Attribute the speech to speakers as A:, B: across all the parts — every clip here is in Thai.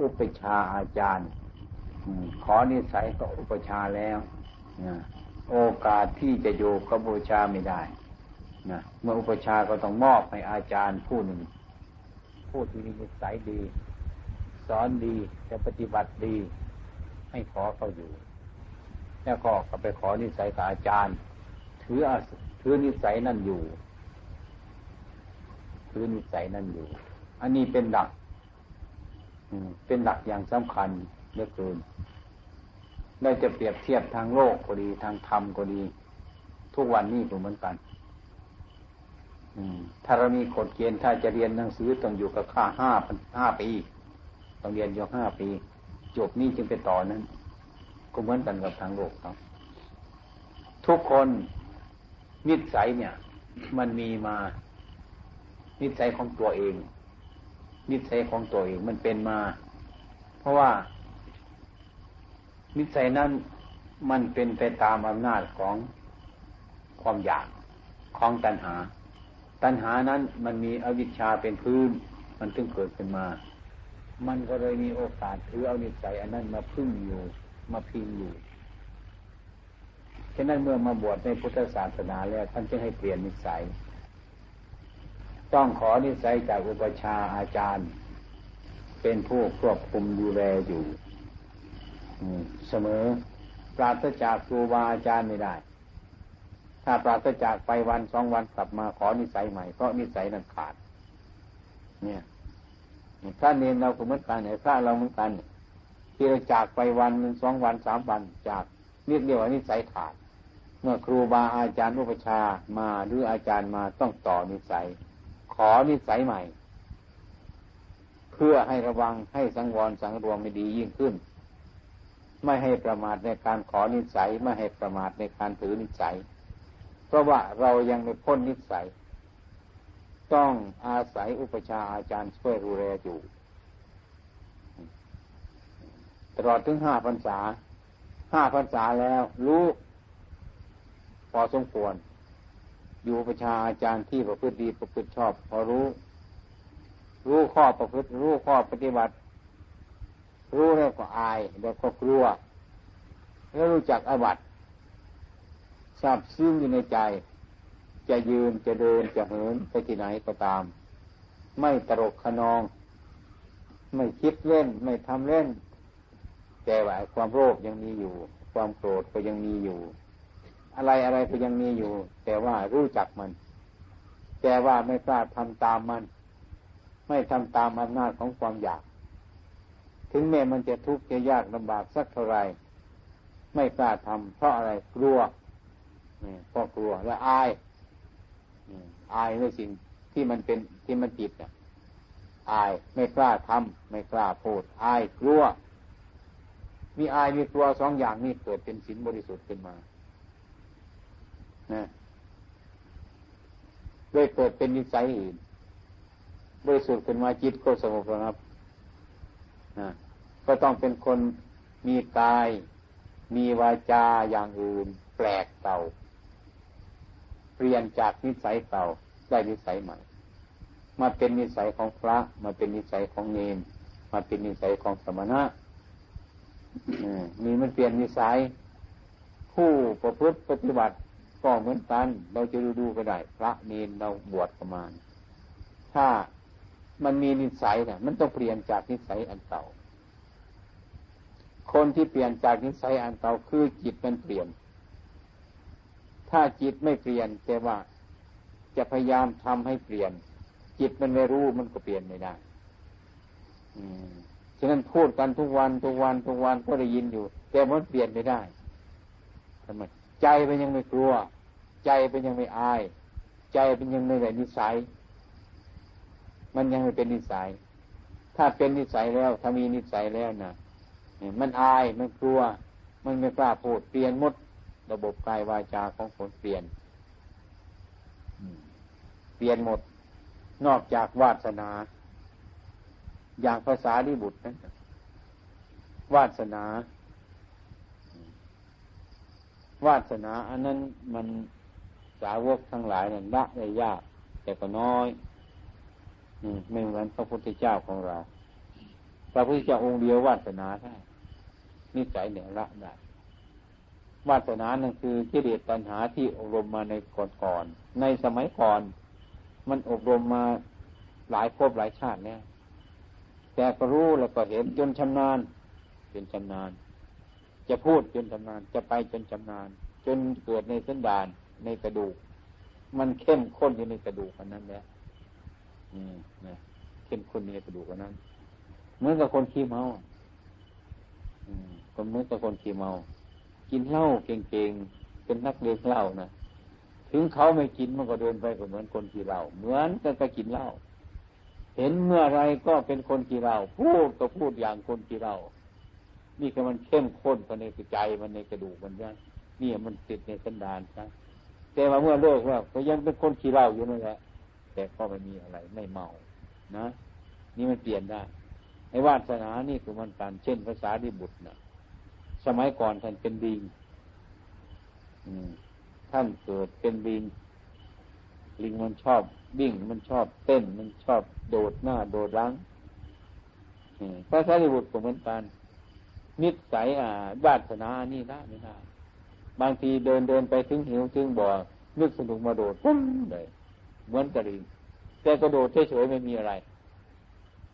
A: อุปชาอาจารย์ขอนิสัยก็อุปชาแล้วโอกาสที่จะอยู่กับบูชาไม่ได้นะเมื่ออุปชาก็ต้องมอบให้อาจารย์ผู้หนึ่ง ผู้ที่มีนิสัยดี สอนดีจะปฏิบัติดี ให้ขอเขาอยู่ แล้วก็ก็ไปขอนิสัยกับอาจารย์ ถือถือนิสัยนั่นอยู่ ถือนิสัยนั่นอยู่ อันนี้เป็นหลัก เป็นหลักอย่างสำคัญเหลือเกินได้จะเปรียบเทียบทางโลกก็ดีทางธรรมก็ดี ทุกวันนี้ก็เหมือนกันถ้าเรามีกฎเกณฑ์ถ้าจะเรียนหนังสือต้องอยู่กับค่าห้าห้าปีต้องเรียนอยู่ห้าปี จบนี้จึงไปต่อนั้น ก็เหมือนกันกับทางโลกครับ ทุกคนนิสัยเนี่ย มันมีมา นิสัยของตัวเอง นิสัยของตัวเองมันเป็นมา เพราะว่า นิสัยนั้นมันเป็นไปตามอำนาจของความอยากของตัณหา ตัณหานั้นมันมีอวิชชาเป็นพื้น มันถึงเกิดขึ้นมา มันก็เลยมีโอกาสถือเอานิสัยอันนั้นมาพึ่งอยู่ มาพิงอยู่ฉะนั้นเมื่อมาบวชในพุทธศาสนาแล้วท่านจึงให้เปลี่ยนนิสัย ต้องขอนิสัยจากอุปชาอาจารย์ เป็นผู้ควบคุมดูแลอยู่เสมอ ปราศจากครูบาอาจารย์ไม่ได้ ถ้าปราศจากไปวันสองวันกลับมาขอนิสัยใหม่เพราะนิสัยนั้นขาด เนี่ยพระเนรเราก็เหมือนกันไอ้พระเราเหมือนกันที่เราจากไปวันหนึ่งสองวันสามวันจากนิดเดียวนิสัยขาด เมื่อครูบาอาจารย์อุปชามาหรืออาจารย์มาต้องต่อนิสัย อนิสัยใหม่ เพื่อให้ระวังให้สังวรสังรวมไม่ดียิ่งขึ้น ไม่ให้ประมาทในการขอนิสัยไม่ให้ประมาทในการถือนิสัย เพราะว่าเรายังไม่พ้นนิสัย ต้องอาศัยอุปชาอาจารย์ช่วยดูแลอยู่ตลอดถึงห้าพรรษา ห้าพรรษาแล้ว รู้ พอสมควร อยู่ประชาอาจารย์ที่ประพฤติดีประพฤติชอบ พอรู้ รู้ข้อประพฤติ รู้ข้อปฏิบัติ รู้แล้วก็อายแล้วก็กลัวแล้วรู้จักอวัตทราบซึ้งอยู่ในใจ จะยืนจะเดินจะเหินไปที่ไหนก็ตาม ไม่ตรกขนอง ไม่คิดเล่น ไม่ทำเล่น แต่ว่าความโลภยังมีอยู่ ความโกรธก็ยังมีอยู่ อะไรอะไรก็ยังมีอยู่ แต่ว่ารู้จักมัน แต่ว่าไม่กล้าทำตามมัน ไม่ทำตามอำนาจของความอยาก ถึงแม้มันจะทุกข์จะยากลำบากสักเท่าไรไม่กล้าทำเพราะอะไรกลัวเพราะกลัวและอายอายในสิ่งที่มันเป็นที่มันจิตเนี่ยอายไม่กล้าทำไม่กล้าพูดอายกลัวมีอายมีกลัวสองอย่างนี้เกิดเป็นศีลบริสุทธิ์ขึ้นมา นะเลยเกิดเป็นนิสัยอื่นบริสุทธิ์ขึ้นมาจิตก็สงบระงับก็ต้องเป็นคนมีกาย มีวาจาอย่างอื่น แปลกเก่า เปลี่ยนจากนิสัยเก่าได้นิสัยใหม่ มาเป็นนิสัยของพระ มาเป็นนิสัยของเนนมาเป็นนิสัยของสมณะมีมันเปลี่ยนนิสัย ผู้ประพฤติปฏิบัติ ก็เหมือนกัน เราจะดูดูก็ได้ พระเนนเราบวชประมาณ ถ้ามันมีนิสัยเนี่ยมันต้องเปลี่ยนจากนิสัยอันเก่า คนที่เปลี่ยนจากนิสัยอันเก่าคือจิตมันเปลี่ยน ถ้าจิตไม่เปลี่ยนแต่ว่าจะพยายามทำให้เปลี่ยน จิตมันไม่รู้มันก็เปลี่ยนไม่ได้ อืมฉะนั้นพูดกันทุกวันทุกวันทุกวันก็ได้ยินอยู่ แต่มันเปลี่ยนไม่ได้ ทำไมใจเป็นยังไม่กลัว ใจเป็นยังไม่อาย ใจเป็นยังไม่ได้นิสัย มันยังไม่เป็นนิสัย ถ้าเป็นนิสัยแล้ว ถ้ามีนิสัยแล้วนะมันอายมันกลัว มันไม่กล้าพูดเปลี่ยนมด ระบบกายวาจาของคนเปลี่ยนเปลี่ยนหมด นอกจากวาสนา อย่างภาษาดิบุตรนั้นวาสนา วาสนา อันนั้นมันสาวกทั้งหลายนั่นละได้ยาก แต่ก็น้อยไม่เหมือนพระพุทธเจ้าของเรา พระพุทธเจ้าองค์เดียววาสนาได้นิสัยเนี่ยละได้วาสนานั่นคือกิเลสตัณหาที่อบรมมาในก่อนๆในสมัยก่อน มันอบรมมาหลายภพหลายชาติเนี่ยแต่ก็รู้แล้วก็เห็นจนชำนาญจนชำนาญ จะพูดจนชำนาญจะไปจนชำนาญจนเกิดในเสันดานในกระดูก มันเข้มข้นอยู่ในกระดูกอันนั้นแหละอืมนะเข้มข้นในกระดูกอันนั้นเหมือนกับคนขี้เมาอืมก็เหมือนกับคนขี้เมา กินเหล้าเก่งๆเป็นนักเลงเหล้านะถึงเขาไม่กินมันก็เดินไปก็เหมือนคนกินเหล้าเหมือนกันก็กินเหล้าเห็นเมื่อไรก็เป็นคนกินเหล้าพูดก็พูดอย่างคนกินเหล้า นี่คือมันเข้มข้นภายในใจมันในกระดูกมันนี่ยนี่มันติดในสันดานใช่แต่ว่าเมื่อเลิกแล้วก็ยังเป็นคนขี้เหล้าอยู่นั่นแหละแต่ก็ไม่มีอะไรไม่เมานะ นี่มันเปลี่ยนได้ไอ้วาสนานี่คือมันการเช่นภาษาดิบุตรนะสมัยก่อนท่านเป็นดิงท่านเกิดเป็นลิง ลิงมันชอบวิ่งมันชอบเต้นมันชอบโดดหน้าโดดหลังพระสารีบุตรก็เหมือนกัน นิสัยอ่าวาสนานี่ได้ไม่ได้บางทีเดินเดินไปถึงหิวถึงบ่อนึกสนุกมาโดดปุ้มเลยเหมือนกระดิ่งแต่กระโดดเฉยๆไม่มีอะไร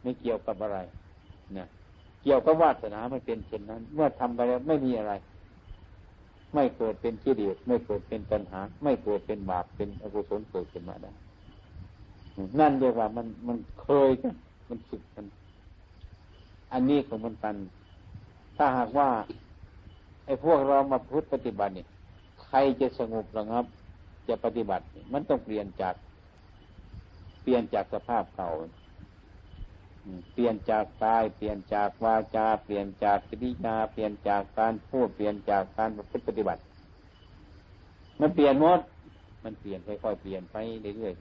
A: ไม่เกี่ยวกับอะไรนี่ยเกี่ยวกับวาสนาไม่เป็นเช่นนั้น เมื่อทำไปแล้วไม่มีอะไร ไม่เกิดเป็นกิเลสไม่เกิดเป็นปัญหา ไม่เกิดเป็นบาปเป็นอกุศลเกิดขึ้นมาได้นั่นเรียกว่ามันมันเคยกันมันฝึกกัน อันนี้ของมันกัน ถ้าหากว่าไอ้พวกเรามาพุทธปฏิบัติเนี่ยใครจะสงบระงับ จะปฏิบัติ มันต้องเปลี่ยนจาก เปลี่ยนจากสภาพเก่าเปลี่ยนจากกาย เปลี่ยนจากวาจา เปลี่ยนจากกิริยา เปลี่ยนจากการพูด เปลี่ยนจากการปฏิบัติ มันเปลี่ยนหมด มันเปลี่ยนค่อยๆเปลี่ยนไปเรื่อย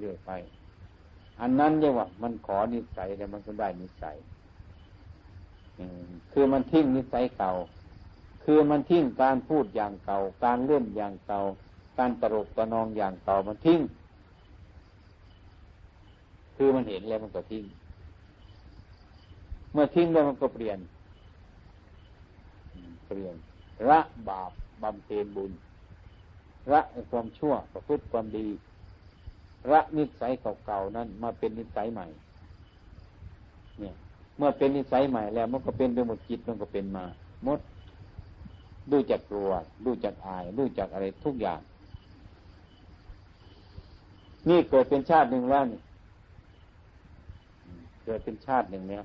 A: ๆเรื่อยๆไป อันนั้นเรียกว่า มันขอนิสัยแต่มันก็ได้นิสัย คือมันทิ้งนิสัยเก่า คือมันทิ้งการพูดอย่างเก่า การเล่นอย่างเก่า การตลกตะนองอย่างเก่ามันทิ้ง คือมันเห็นแล้วมันก็ทิ้ง เมื่อทิ้งแล้วมันก็เปลี่ยน เปลี่ยนละบาปบำเพ็ญบุญละความชั่วประพฤติความดีละนิสัยเก่าๆนั้นมาเป็นนิสัยใหม่ เนี่ย เมื่อเป็นนิสัยใหม่แล้ว มันก็เป็นไปหมดจิตมันก็เป็นมาหมดดูจักกลัวดูจักอายดูจักอะไรทุกอย่าง นี่เกิดเป็นชาติหนึ่งแล้วนี่เกิดเป็นชาติหนึ่งแล้ว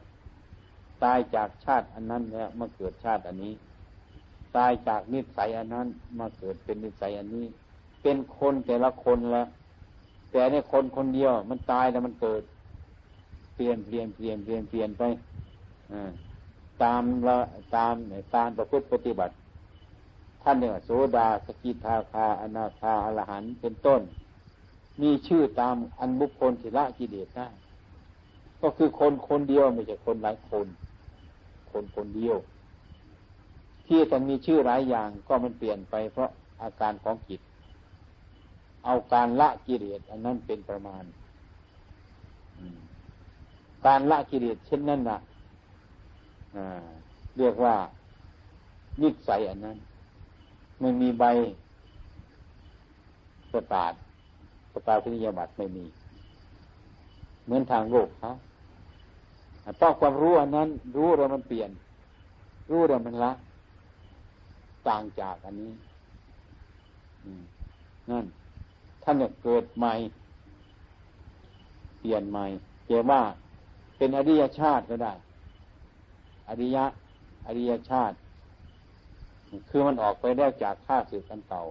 A: ตายจากชาติอันนั้นแล้วมาเกิดชาติอันนี้ ตายจากนิสัยอันนั้น มาเกิดเป็นนิสัยอันนี้ เป็นคนแต่ละคนละแต่ในคนคนเดียว มันตายแล้วมันเกิด เปลี่ยนเปลี่ยนเปลี่ยนเปลี่ยนเปลี่ยนไปตามละตามตามประพฤติปฏิบัติ ท่านเนี่ยโสดาสกิทาคาอนาคาอรหันเป็นต้น มีชื่อตามอันบุคคลที่ละกิเลสได้ก็คือคนคนเดียวไม่ใช่คนหลายคน คนคนเดียว ที่ต้องมีชื่อหลายอย่างก็มันเปลี่ยนไปเพราะอาการของจิต เอาการละกิเลสอันนั้นเป็นประมาณ การละกิเลสเช่นนั้นนะเรียกว่านิสัยอันนั้น ไม่มีใบประกาศประกาศพิยาบัตไม่มี เหมือนทางโลกเขาต้องความรู้อันนั้น รู้แล้วมันเปลี่ยน รู้แล้วมันละ ต่างจากอันนี้นั่นท่านจะเกิดใหม่ เปลี่ยนใหม่เรียกว่า เป็นอริยชาติก็ได้ อริยะ อริยชาติ คือมันออกไปได้จากข้าศึกกันเก่า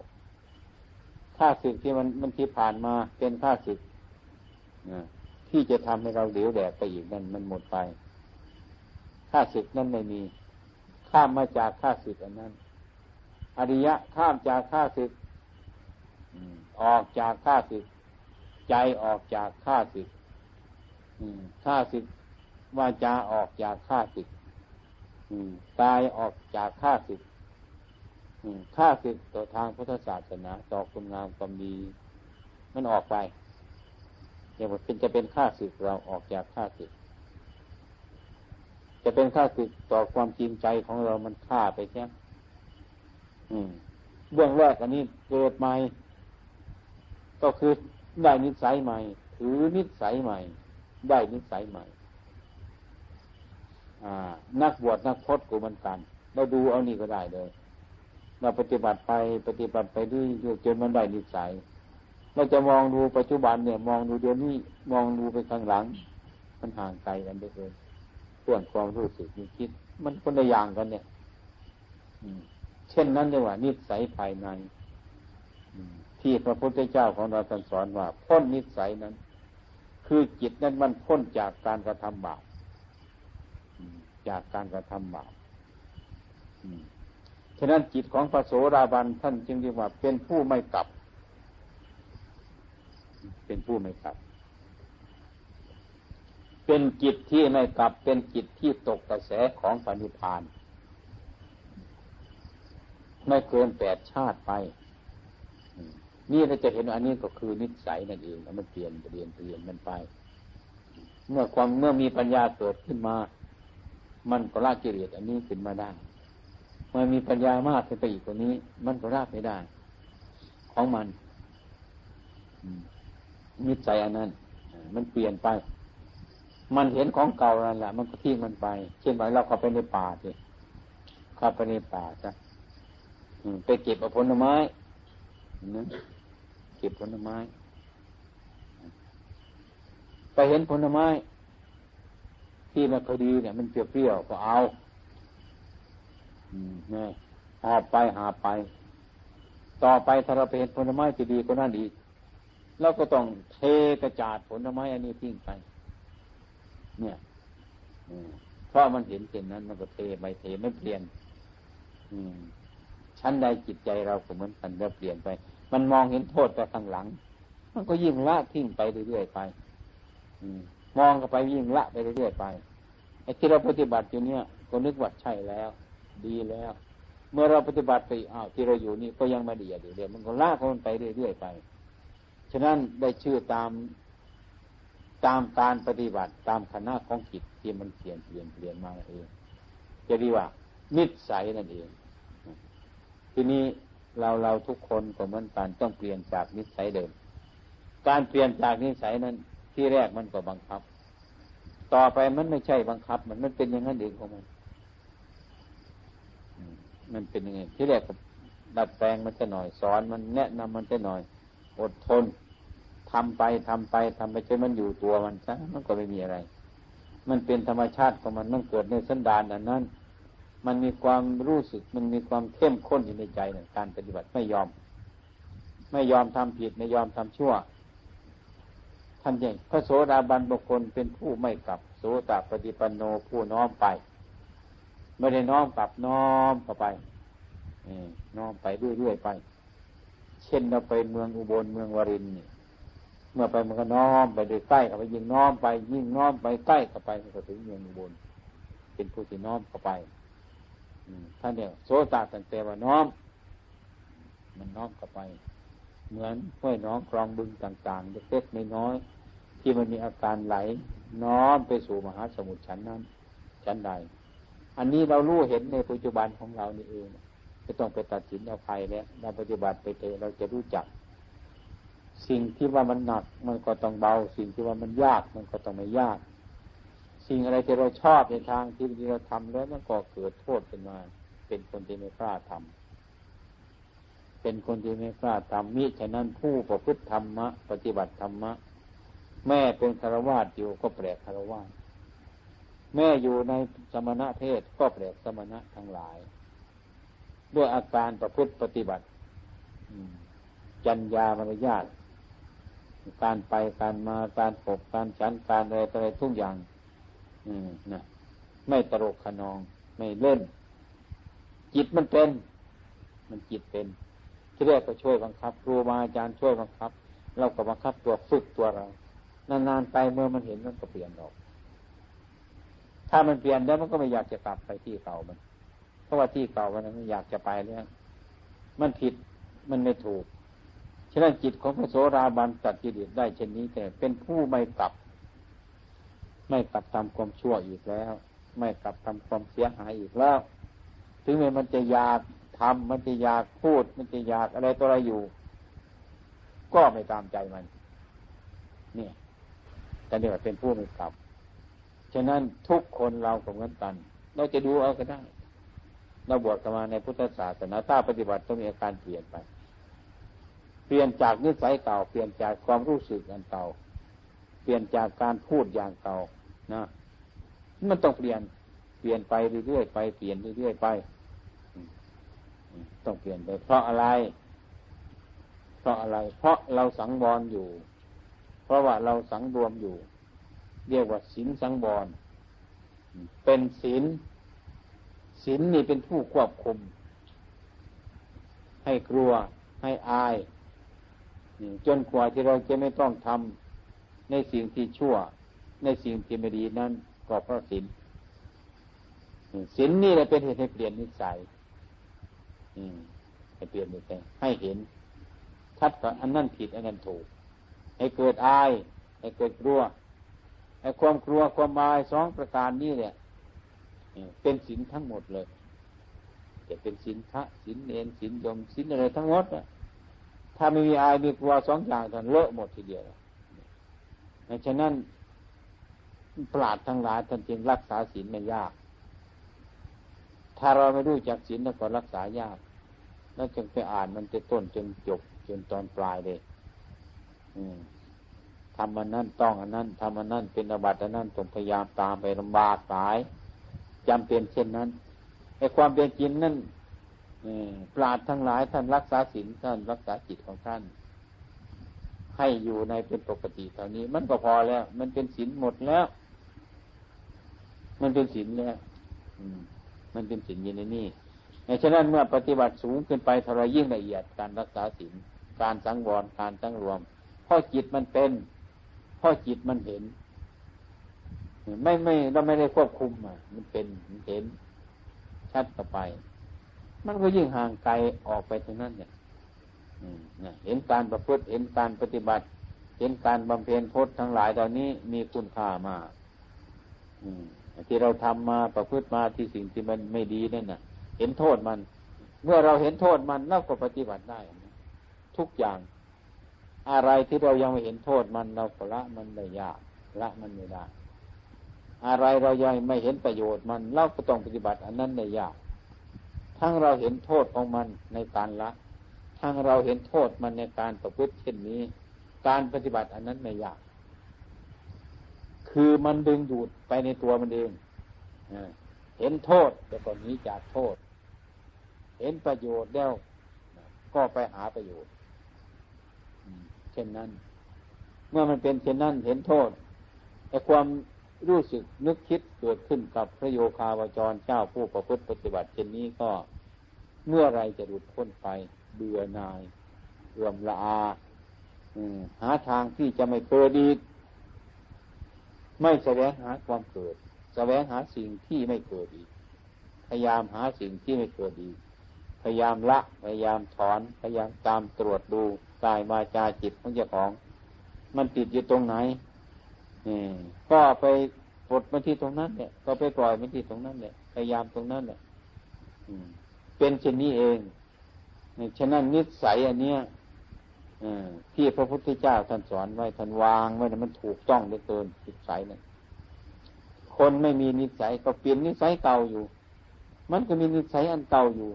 A: ข้าศึกที่มันมันที่ผ่านมาเป็นข้าศึกที่จะทำให้เราเหลวแดกไปอีกนั้นมันหมดไปข้าศึกนั้นไม่มี ข้ามมาจากข้าศึกอันนั้น อริยะข้ามจากข้าศึกออกจากข้าศึก ใจออกจากข้าศึก ข้าศึกวาจาออกจากข้าศึกกายออกจากข้าศึกข้าศึกต่อทางพุทธศาสนาต่อคุณงามความดีมันออกไปอย่างว่าเป็นจะเป็นข้าศึกเราออกจากข้าศึก จะเป็นค่าศึกต่อความจริงใจของเรามันฆ่าไปแค่เบื้องแรกอันนี้เกิดใหม่ ก็คือได้นิสัยใหม่ ถือนิสัยใหม่ ได้นิสัยใหม่นักบวชนักพจน์กูมันกันเราดูเอานี่ก็ได้เลยเราปฏิบัติไปปฏิบัติไปด้วยจนมันได้นิสัยเราจะมองดูปัจจุบันเนี่ย มองดูเดี๋ยวนี้มองดูไปข้างหลัง มันห่างไกลกันไปเลยเรื่องความรู้สึกมีคิด มันคนละอย่างกันเนี่ยเช่นนั้นเลยว่านิสัยภายในที่พระพุทธเจ้าของเราสอนว่าพ้นนิสัยนั้น คือจิตนั้นมันพ้นจากการกระทำบาปจากการกระทำบาปฉะนั้นจิตของพระโสดาบันท่านจึงเรียกว่า เป็นผู้ไม่กลับ เป็นผู้ไม่กลับ เป็นจิตที่ไม่กลับ เป็นจิตที่ตกกระแสของปณิพาน ไม่เกินแปดชาติไป นี่เราจะเห็นอันนี้ก็คือนิสัยนั่นเองมันเปลี่ยนเปลี่ยนเปลี่ยนมันไป เมื่อความเมื่อมีปัญญาเกิดขึ้นมา มันก็ละกิเลสอันนี้ขึ้นมาได้ เมื่อมีปัญญามากขึ้นไปอีกกว่านี้ มันก็ละไม่ได้ ของมันนิสัยอันนั้น มันเปลี่ยนไป มันเห็นของเก่านั่นแหละมันก็ทิ้งมันไป เช่นไปเราเข้าไปในป่าสิเข้าไปในป่าจ้ะไปเก็บผลไม้นะ ก็บผลไม้ไปเห็นผลไม้ ที่มันพอดีเนี่ย มันเปรี้ยวๆก็เอาเนี่ยหอบไปหาไป ต่อไปถ้าเราไปเห็นผลไม้ที่ดีก็นั่นอีเราก็ต้องเทกระจาดผลไม้อันนี้ทิ้งไป เนี่ยเพราะมันเห็นเช่นนั้น มันก็เทไปเทไม่เปลี่ยนชั้นใดจิตใจเราก็เหมือนกันเราเปลี่ยนไป มันมองเห็นโทษไปข้างหลัง มันก็ยิ่งละทิ้งไปเรื่อยๆไปมองเข้าไปยิ่งละไปเรื่อยๆไปไอ้ที่เราปฏิบัติอยู่เนี่ยก็นึกว่าใช่แล้ว ดีแล้ว เมื่อเราปฏิบัติไปอ้าวที่เราอยู่นี่ก็ยังมาดีอยู่เดียวมันก็ลากมันไปเรื่อยๆไป ฉะนั้นได้ชื่อตามตามการปฏิบัติตามคณะของจิตที่มันเปลี่ยนเปลี่ยนเปลี่ยนมาเองจะดีว่านิสัยนั่นเอง ทีนี้ เราเราทุกคนก็เหมือนกันต้องเปลี่ยนจากนิสัยเดิม การเปลี่ยนจากนิสัยนั้น ที่แรกมันก็บังคับ ต่อไปมันไม่ใช่บังคับ มันมันเป็นอย่างนั้นเองของมันมันเป็นยังไงที่แรกก็ดัดแปลงมันจะหน่อยสอน มันแนะนำมันจะหน่อย อดทนทำไปทำไปทำไปจนมันอยู่ตัวมันซะมันก็ไม่มีอะไร มันเป็นธรรมชาติของมันมันเกิดในสันดานอันนั้น มันมีความรู้สึกมันมีความเข้มข้นอยู่ในใจในการปฏิบัติไม่ยอม ไม่ยอมทำผิดไม่ยอมทำชั่วท่านยังพระโสดาบันบุคคลเป็นผู้ไม่กลับโสตปฏิปันโนผู้น้อมไป ไม่ได้น้อมกลับน้อมเข้าไปน้อมไปเรื่อยๆไป เช่นเราไปเมืองอุบลเมืองวรินเนี่ยเมื่อไปมันก็น้อมไปโดยใกล้เข้าไปยิ่งน้อมไป ยิ่งน้อมไปใกล้เข้าไปมันก็ถึงเมืองอุบลเป็นผู้ที่น้อมเข้าไป ท่านเนี่ยโสตตั้งแต่ว่าน้อม มันน้อมเข้าไป เหมือนห้วยน้องคลองบึงต่างๆเล็กๆน้อยๆที่มันมีอาการไหล น้อมไปสู่มหาสมุทรชั้นนั้น ชั้นใด อันนี้เรารู้เห็นในปัจจุบันของเรานี่เองไม่ต้องไปตัดสินเอาใครแล้วเราปฏิบัติไปเถอะเราจะรู้จัก สิ่งที่ว่ามันหนัก มันก็ต้องเบา สิ่งที่ว่ามันยาก มันก็ต้องไม่ยาก สิ่งอะไรที่เราชอบในทางที่เราทำแล้วมันก็เกิดโทษขึ้นมา เป็นคนที่ไม่กล้าทำเป็นคนที่ไม่กล้าทำมิฉะนั้นผู้ประพฤติธรรมะ ปฏิบัติธรรมะ แม่เป็นคารวาสอยู่ก็แปลกคารวาสแม่อยู่ในสมณะเพศก็แปลกสมณะทั้งหลาย ด้วยอาการประพฤติปฏิบัติจัญญามารยาทการไปการมาการปกการฉันการอะไรอะไรทุกอย่าง นะไม่ตลกขนอง ไม่เล่น จิตมันเป็น มันจิตเป็นที่แรกก็ช่วยบังคับ ครูบาอาจารย์ช่วยบังคับ เราก็บังคับตัวฝึกตัวเรา นานๆไปเมื่อมันเห็นมันก็เปลี่ยนออก ถ้ามันเปลี่ยนแล้วมันก็ไม่อยากจะกลับไปที่เก่ามัน เพราะว่าที่เก่ามันไม่อยากจะไปแล้วมันผิดมันไม่ถูกฉะนั้นจิตของพระโสราบันตัดกิเลสได้เช่นนี้แต่เป็นผู้ไม่กลับ ไม่กลับตาความชั่วอีกแล้ว ไม่กลับทำความเสียหายอีกแล้ว ถึงแม้มันจะอยากทำมันจะอยากพูด มันจะอยากอะไรตัวอะไรอยู่ ก็ไม่ตามใจมันเนี่ยแต่เนี่ยเป็นผู้ไม่กลับ ฉะนั้นทุกคนเราก็เหมือนกัน เราจะดูเอาก็ได้เราบวชกันมาในพุทธศาสนาถ้าปฏิบัติต้องมีอาการเปลี่ยนไป เปลี่ยนจากนิสัยเก่า เปลี่ยนจากความรู้สึกอันเก่า เปลี่ยนจากการพูดอย่างเก่านะมันต้องเปลี่ยนเปลี่ยนไปเรื่อยๆไปเปลี่ยนเรื่อยๆไปต้องเปลี่ยนไป เพราะอะไร เพราะอะไร เพราะเราสังวรอยู่ เพราะว่าเราสังรวมอยู่ เรียกว่าศีลสังวรเป็นศีลศีลนี่เป็นผู้ควบคุม ให้กลัวให้อายจนกว่าที่เราจะไม่ต้องทำ ในสิ่งที่ชั่ว ในสิ่งที่ไม่ดีนั้นก็เพราะศีลศีลนี่แหละเป็นเหตุให้เปลี่ยนนิสัยให้เปลี่ยนนิสัยให้เห็นชัดว่าอันนั้นผิดอันนั้นถูก ให้เกิดอาย ให้เกิดกลัวไอ้ความกลัวความอายสองประการนี้เนี่ยเป็นศีลทั้งหมดเลยจะเป็นศีลพระศีลเนนศีลยมศีลอะไรทั้งหมดถ้าไม่มีอายมีกลัวสองอย่างกันเลอะหมดทีเดียว ฉะนั้นปราดทั้งหลายท่านจึงรักษาศีลไม่ยาก ถ้าเราไม่รู้จักศีลแล้วก็รักษายาก แล้วจึงไปอ่านมันจะต้นจนจบจนตอนปลายเลยทำมันนั่นต้องอันนั้นทำอันนั้นเป็นอบัติอันนั้นต้องพยายามตามไปลำบากตายจำเป็นเช่นนั้นไอ้ความเป็นจริงนั่นปราดทั้งหลายท่านรักษาศีลท่านรักษาจิตของท่าน ให้อยู่ในเป็นปกติเท่านี้ มันก็พอแล้ว มันเป็นศีลหมดแล้ว มันเป็นศีลแล้วมันเป็นศีลอยู่ในนี้ฉะนั้นเมื่อปฏิบัติสูงขึ้นไปเท่าไรยิ่งละเอียดการรักษาศีลการสังวรการสังรวมเพราะจิตมันเป็นเพราะจิตมันเห็น ไม่ไม่เราไม่ได้ควบคุมอะ มันเป็นมันเห็นชัดต่อไป มันก็ยิ่งห่างไกลออกไปตรงนั้นเนี่ย เห็นการประพฤติเห็นการปฏิบัติ เห็นการบำเพ็ญพจน์ทั้งหลายเหล่านี้มีคุณค่ามากที่เราทำมาประพฤติมาที่สิ่งที่มันไม่ดีนั่นน่ะ เห็นโทษมัน เมื่อเราเห็นโทษมันเราก็ปฏิบัติได้ ทุกอย่าง อะไรที่เรายังไม่เห็นโทษมันเราละมันได้ยากละมันไม่ได้ อะไรเรายังไม่เห็นประโยชน์มันเราก็ต้องปฏิบัติ อันนั้นในยาก ทั้งเราเห็นโทษของมันในการละ ทั้งเราเห็นโทษมันในการประพฤติเช่นนี้ การปฏิบัติอันนั้นไม่ยาก คือมันดึงดูดไปในตัวมันเองเห็นโทษแต่ก็หนีจากโทษ เห็นประโยชน์แล้วก็ไปหาประโยชน์เช่นนั้น เมื่อมันเป็นเช่นนั้นเห็นโทษแต่ความรู้สึกนึกคิดเกิดขึ้นกับพระโยคาวจรเจ้าผู้ประพฤติปฏิบัติเช่นนี้ก็เมื่อไรจะหลุดพ้นไป เบื่อนายเอื่อมละอาหาทางที่จะไม่เกิดอีกไม่แสวงหาความเกิด แสวงหาสิ่งที่ไม่เกิดอีก พยายามหาสิ่งที่ไม่เกิดอีก พยายามละ พยายามถอน พยายามตามตรวจดูกายมาจาจิตของเจ้าของ มันติดอยู่ตรงไหนก็ไปปลดมาที่ตรงนั้นเนี่ย ก็ไปปล่อยมาที่ตรงนั้นเนี่ย พยายามตรงนั้นเนี่ยเป็นเช่นนี้เอง ฉะนั้นนิสัยอันเนี้ยที่พระพุทธเจ้าท่านสอนไว้ท่านวางไว้มันถูกต้องเหลือเกินนิสัยเนี่ยคนไม่มีนิสัยก็เปลี่ยนนิสัยเก่าอยู่ มันก็มีนิสัยอันเก่าอยู่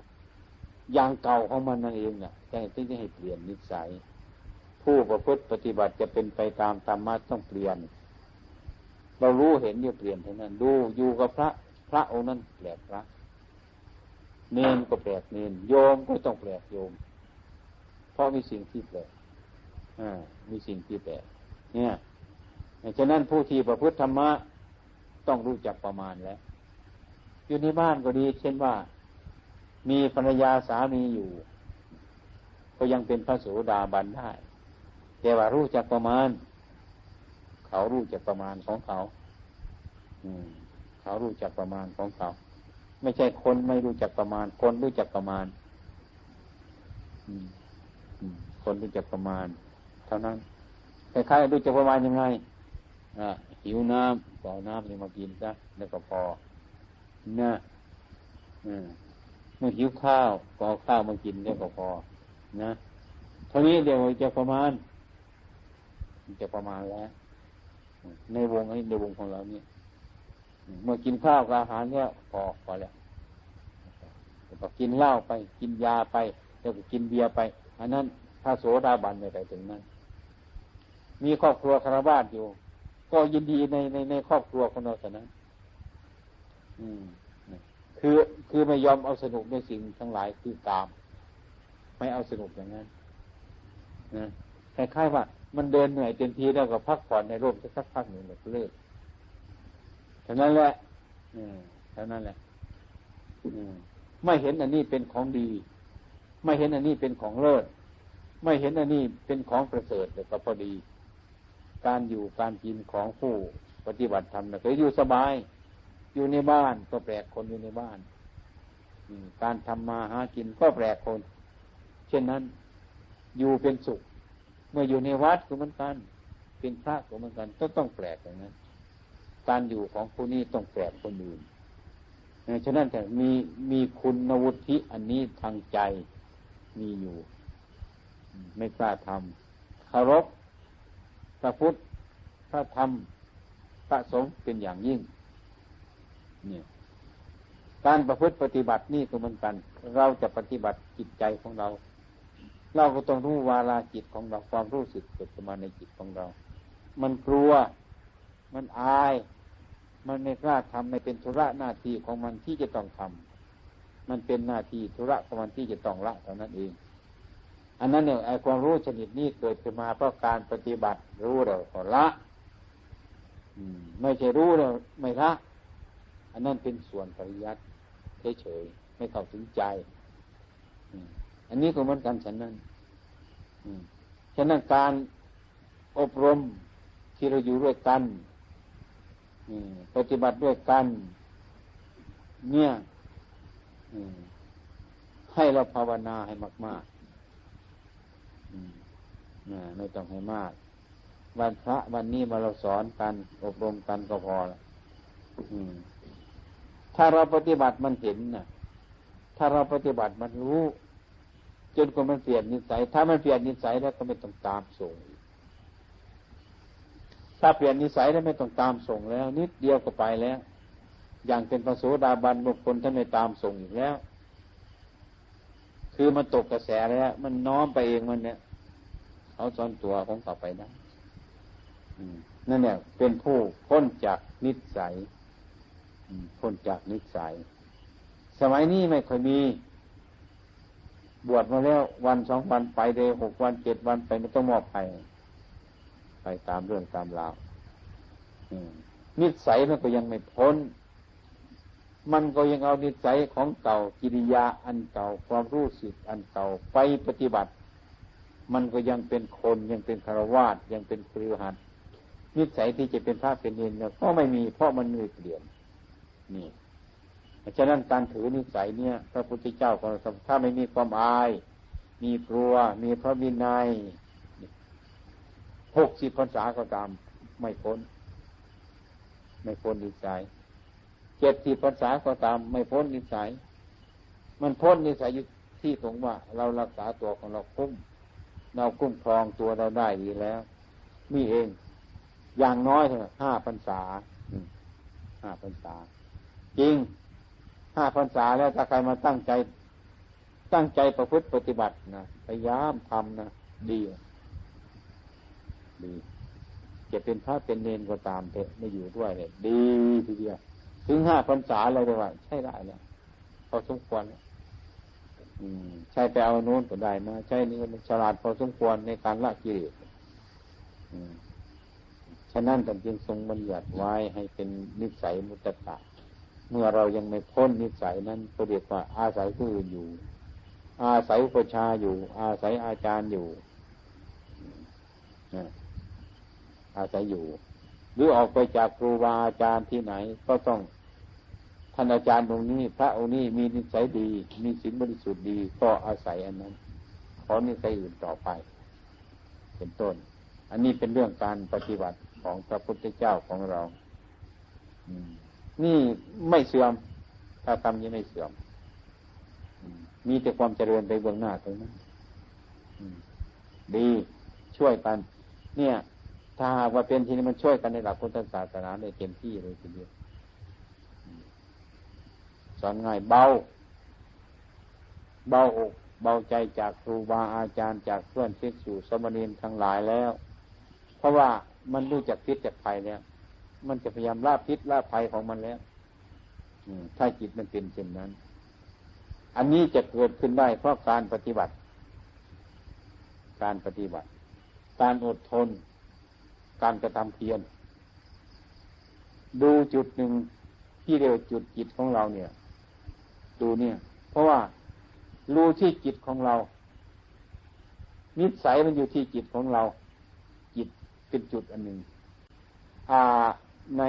A: อย่างเก่าของมันนั่นเองเนี่ยแต่ที่จะให้เปลี่ยนนิสัย ผู้ประพฤติปฏิบัติจะเป็นไปตามธรรมะต้องเปลี่ยน เรารู้เห็นอยู่เปลี่ยนเท่านั้น ดูอยู่กับพระ พระองค์นั้นแปลกพระ เนนก็แปลกเนนโยมก็ต้องแปลกโยม เพราะมีสิ่งที่แปลกมีสิ่งที่แปลกเนี่ยฉะนั้นผู้ที่ประพฤติธรรมะต้องรู้จักประมาณแล้ว อยู่ในบ้านก็ดี เช่นว่า มีภรรยาสามีอยู่ ก็ยังเป็นพระโสดาบันได้ แต่ว่ารู้จักประมาณ เขารู้จักประมาณของเขา อืม เขารู้จักประมาณของเขา ไม่ใช่คนไม่รู้จักประมาณ คนรู้จักประมาณคนรู้จักประมาณ เท่านั้นคล้ายๆรู้จักประมาณยังไงหิวน้ำก็เอาน้ำนี่มากินซะแล้วก็พอนะเมื่อหิวข้าวก็เอาข้าวมากินได้วก็พอ นะเท่านี้เดี๋ยวจะประมาณจะประมาณแล้ว ในวงในวงของเราเนี่ย เมื่อกินข้าวกับอาหารเนี่ยพอพอแล้วก็กินเหล้าไป กินยาไปแล้วก็กินเบียร์ไปอันนั้นถ้าโสดาบันไม่ไปถึงนั้น มีครอบครัวคารวาสอยู่ ก็ยินดีในในในครอบครัวของเราแต่นั้น อืมคือคือไม่ยอมเอาสนุกในสิ่งทั้งหลายคือตาม ไม่เอาสนุกอย่างนั้นนะคล้ายๆว่า มันเดินเหนื่อยเต็มทีแล้วก็พักผ่อนในร่มสักพักหนึ่งแบบเลิก ท่านั้นแหละเท่านั้นแหละไม่เห็นอันนี้เป็นของดี ไม่เห็นอันนี้เป็นของเลิศ ไม่เห็นอันนี้เป็นของประเสริฐแต่ก็พอดี การอยู่การกินของผู้ปฏิบัติธรรมนะก็อยู่สบาย อยู่ในบ้านก็แปลกคนอยู่ในบ้านการทำมาหากินก็แปลกคน เช่นนั้น อยู่เป็นสุข เมื่ออยู่ในวัดก็เหมือนกัน เป็นพระก็เหมือนกันก็ต้องแปลกอย่างนั้น การอยู่ของผู้นี้ต้องแปลกคนอื่นฉะนั้นแต่มีมีคุณนวุฒิอันนี้ทางใจมีอยู่ ไม่กล้าทำคารพพระพุทธพระธรรมพระสงฆ์เป็นอย่างยิ่ง เนี่ย การประพฤติปฏิบัตินี่ก็เหมือนกัน เราจะปฏิบัติจิตใจของเรา เราก็ต้องรู้วาลาจิตของเราความรู้สึกเกิดขึ้นมาในจิตของเรา มันกลัว มันอาย มันไม่กล้าทำไม่เป็นธุระหน้าที่ของมันที่จะต้องทำมันเป็นหน้าที่ธุระของมันที่จะต้องละเท่านั้นเอง อันนั้นเนี่ยไอ้ความรู้ชนิดนี้เกิดขึ้นมาเพราะการปฏิบัติรู้เราก็ละไม่ใช่รู้เราไม่ละอันนั้นเป็นส่วนปริยัติเฉยๆไม่เข้าถึงใจอันนี้ก็เหมือนกันฉันนั้นฉะนั้นการอบรมที่เราอยู่ด้วยกัน ปฏิบัติด้วยกัน เนี่ยให้เราภาวนาให้มากๆไม่ต้องให้มาก วันพระวันนี้มาเราสอนกัน อบรมกันก็พอแล้วถ้าเราปฏิบัติมันเห็นนะถ้าเราปฏิบัติมันรู้ จนกว่ามันเปลี่ยนนิสัย ถ้ามันเปลี่ยนนิสัยแล้วก็ไม่ต้องตามส่ง ถ้าเปลี่ยนนิสัยแล้วไม่ต้องตามส่งแล้ว นิดเดียวก็ไปแล้ว อย่างเป็นพระโสดาบันบุคคลท่านไม่ตามส่งอีกแล้ว คือมันตกกระแสแล้ว มันน้อมไปเองมันเนี่ยเขาสอนตัวของเขาไปได้นั่นเนี่ย เป็นผู้พ้นจากนิสัยพ้นจากนิสัย สมัยนี้ไม่ค่อยมี บวชมาแล้ววันสองวันไปเลยหกวันเจ็ดวันไปไม่ต้องมอบไป ตามเรื่องตามราวนิสัยมันก็ยังไม่พ้น มันก็ยังเอานิสัยของเก่ากิริยาอันเก่าความรู้สึกอันเก่าไปปฏิบัติ มันก็ยังเป็นคนยังเป็นคารวาสยังเป็นครือหัดนิสัยที่จะเป็นพระเป็นเนรก็ไม่มีเพราะมันไม่เปลี่ยนนี่ฉะนั้นการถือนิสัยเนี่ย พระพุทธเจ้าของเราถ้าไม่มีความอาย มีครัว มีพระวินัย หกสิบพรรษาก็ตาม ไม่พ้น ไม่พ้นนิสัยเจ็ดสิบพรรษาก็ตาม ไม่พ้นนิสัย มันพ้นนิสัยอยู่ที่ตรงว่า เรารักษาตัวของเราคุ้มเราคุ้มครองตัวเราได้ดีแล้วมีเอง อย่างน้อยเถอะห้าพรรษาห้าพรรษา จริงห้าพรรษาแล้วถ้าใครมาตั้งใจ ตั้งใจประพฤติปฏิบัตินะพยายามทำนะดี ดี จะเป็นพระเป็นเนนก็ตามเถอะไม่อยู่ด้วยเลยดีทีเดียวถึงห้าพรรษาเลยว่า ใช่ได้แล้วพอสมควรใช่ไปเอาโน้นก็ได้นะใช่นี่มันฉลาดพอสมควรในการละกิเลสฉะนั้นท่านจึงทรงบัญญัติไว้ให้เป็นนิสัยมุตตะเมื่อเรายังไม่พ้นนิสัยนั้นก็เรียกว่าอาศัยผู้อื่นอยู่ อาศัยประชาอยู่ อาศัยอาจารย์อยู่ อาศัยอยู่ หรือออกไปจากครูบาอาจารย์ที่ไหน ก็ต้องท่านอาจารย์ตรงนี้ พระองค์นี้มีนิสัยดี มีศีลบริสุทธิ์ดีก็อาศัยอันนั้นขอนิสัยอื่นต่อไป เป็นต้น อันนี้เป็นเรื่องการปฏิบัติของพระพุทธเจ้าของเรานี่ไม่เสื่อม ถ้าทำยังไม่เสื่อม มีแต่ความเจริญไปเบื้องหน้าตรงนั้นดีช่วยกัน เนี่ย ถ้าหากว่าเป็นทีนี้มันช่วยกันในหลักพุทธศาสนาเนี่ยเต็มที่เลยทีเดียวสอนง่ายเบา เบาอกเบาใจจากครูบาอาจารย์จากเพื่อนเิสู่สมณีนทั้งหลายแล้ว เพราะว่ามันรู้จักพิษจากภัยเนี่ยมันจะพยายามล่าพิษล่าภัยของมันแล้วถ้าจิตมันเป็นเช่นนั้น อันนี้จะเกิดขึ้นได้เพราะการปฏิบัติ การปฏิบัติ การอดทน การกระทำเพียรดูจุดหนึ่งที่เรียกจุดจิตของเราเนี่ย ดูเนี่ย เพราะว่ารู้ที่จิตของเรา นิสัยมันอยู่ที่จิตของเรา จิตเป็นจุดอันหนึ่งอ่าใน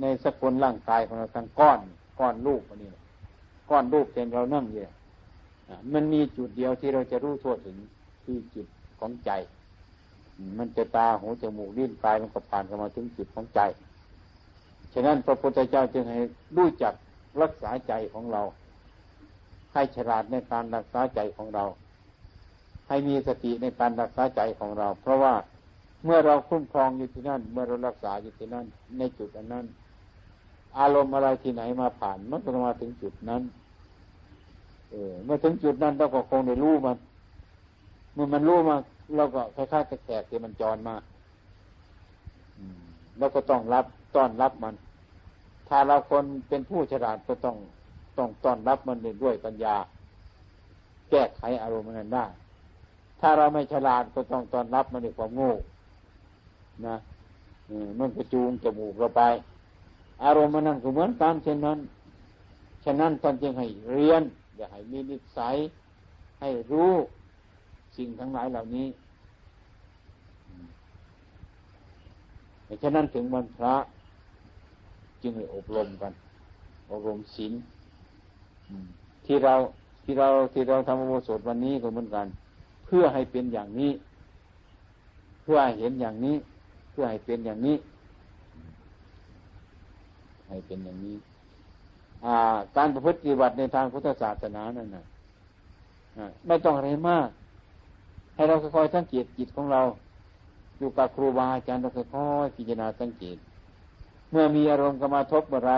A: ในสกุลร่างกายของเราทั้งก้อน ก้อนรูปอันนี้ก้อนรูปเป็นเรานั่งอยู่มันมีจุดเดียวที่เราจะรู้ทั่วถึงคือจิตของใจ มันจะตาหูจมูกลิ้นกายมันก็ผ่านเข้ามาถึงจิตของใจ ฉะนั้นพระพุทธเจ้าจึงให้รู้จักรักษาใจของเรา ให้ฉลาดในการรักษาใจของเรา ให้มีสติในการรักษาใจของเรา เพราะว่าเมื่อเราคุ้มครองอยู่ที่นั่น เมื่อเรารักษาอยู่ที่นั่น ในจุดอันนั้น อารมณ์อะไรที่ไหนมาผ่านมันก็มาถึงจุดนั้น เออเมื่อถึงจุดนั้นเราก็คงได้รู้มัน เมื่อมันรู้มา เราก็คล้ายๆแขกที่มันจรมาเราก็ต้องรับต้อนรับมัน ถ้าเราคนเป็นผู้ฉลาดก็ต้องต้องต้อนรับมันด้วยปัญญา แก้ไขอารมณ์นั้นได้ ถ้าเราไม่ฉลาดก็ต้องต้อนรับมันด้วยความโง่นะมันกระจูงจมูกเราไป อารมณ์มันนั่นก็เหมือนกันเช่นนั้น ฉะนั้นท่านจึงให้เรียน อย่าให้มีนิสัยให้รู้ สิ่งทั้งหลายเหล่านี้ฉะนั้นถึงวันพระ จึงอบรมกัน อบรมศีลที่เราที่เราที่เราทำอุโบสถวันนี้ก็เหมือนกัน เพื่อให้เป็นอย่างนี้ เพื่อให้เห็นอย่างนี้ เพื่อให้เป็นอย่างนี้ ให้เป็นอย่างนี้การประพฤติปฏิบัติในทางพุทธศาสนานั่นนะไม่ต้องอะไรมาก ให้เราค่อยๆสังเกตจิตของเรา อยู่กับครูบาอาจารย์เราค่อยๆพิจารณาสังเกต เมื่อมีอารมณ์กมาทบเมื่อไร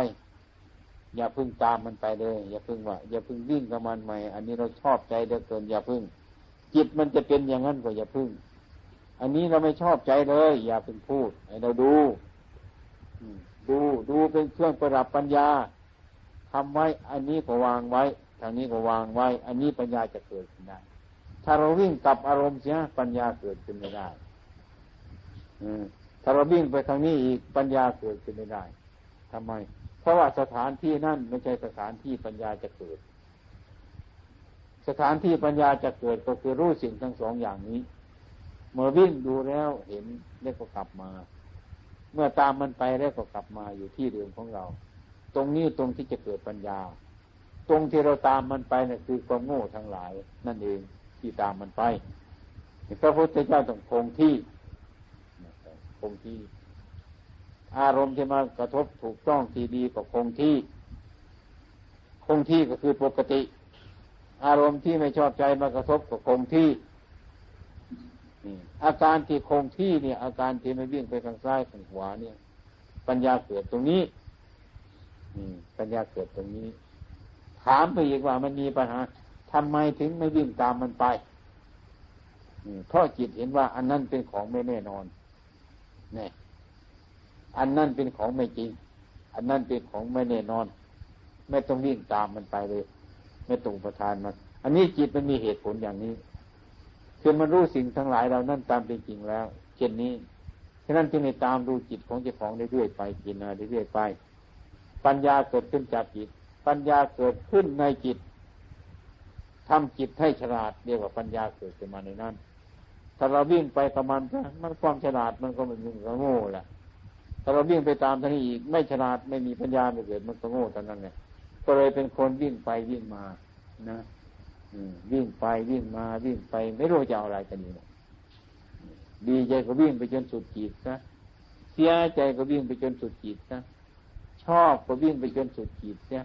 A: อย่าพึ่งตามมันไปเลย อย่าพึ่งว่า อย่าพึ่งวิ่งกับมันใหม่ อันนี้เราชอบใจเดือเกิน อย่าพึ่ง จิตมันจะเป็นอย่างนั้นก็อย่าพึ่ง อันนี้เราไม่ชอบใจเลย อย่าเป็นพูดให้เราดูดูดูเป็นเครื่องประดับปัญญาทำไว้ อันนี้ก็วางไว้ ทางนี้ก็วางไว้ อันนี้ปัญญาจะเกิดขึ้นได้ ถ้าเราวิ่งกับอารมณ์เสียปัญญาเกิดขึ้นไม่ได้ถ้าเราวิ่งไปทางนี้อีกปัญญาเกิดขึ้นไม่ได้ทำไม เพราะว่าสถานที่นั่นไม่ใช่สถานที่ปัญญาจะเกิด สถานที่ปัญญาจะเกิดก็คือรู้สิ่งทั้งสองอย่างนี้ เมื่อวิ่งดูแล้วเห็นแล้วก็กลับมา เมื่อตามมันไปแล้วก็กลับมาอยู่ที่เดิมของเรา ตรงนี้ตรงที่จะเกิดปัญญา ตรงที่เราตามมันไปนี่ยคือความโง่ทั้งหลายนั่นเอง ที่ตามมันไปพระพุทธเจ้าต้องคงที่คงที่ อารมณ์ที่มากระทบถูกต้องที่ดีก็คงที่ คงที่ก็คือปกติ อารมณ์ที่ไม่ชอบใจมากระทบก็คงที่อาการที่คงที่เนี่ย อาการที่ไม่วิ่งไปทางซ้ายทางขวาเนี่ย ปัญญาเกิดตรงนี้ปัญญาเกิดตรงนี้ ถามไปอีกว่ามันมีปัญหา ทำไมถึงไม่วิ่งตามมันไปเพราะจิตเห็นว่า อันนั้นเป็นของไม่แน่นอนนี่อันนั้นเป็นของไม่จริง อันนั้นเป็นของไม่แน่นอน ไม่ต้องวิ่งตามมันไปเลย ไม่ตรงประทานมัน อันนี้จิตมันมีเหตุผลอย่างนี้คือมันรู้สิ่งทั้งหลายเรานั่นตามเป็นจริงแล้วเช่นนี้ฉะนั้นจึงในตามดูจิตของเจ้าของเรื่อยๆไปกินอะไรเรื่อยๆไป ปัญญาเกิดขึ้นจากจิต ปัญญาเกิดขึ้นในจิต ทำจิตให้ฉลาดเรียกว่าปัญญาเกิดขึ้นมาในนั้นถ้าเราวิ่งไปประมาณมันความฉลาดมันก็มันก็โง่แหละถ้าเราวิ่งไปตามท่านี้อีกไม่ฉลาดไม่มีปัญญาไม่เกิดมันก็โง่ตอนนั้นเนี่ยก็เลยเป็นคนวิ่งไปวิ่งมานะวิ่งไปวิ่งมาวิ่งไป ไม่รู้จะเอาอะไรกันนี่ดีใจก็วิ่งไปจนสุดขีดนะเสียใจก็วิ่งไปจนสุดขีดนะชอบก็วิ่งไปจนสุดขีดเนี่ย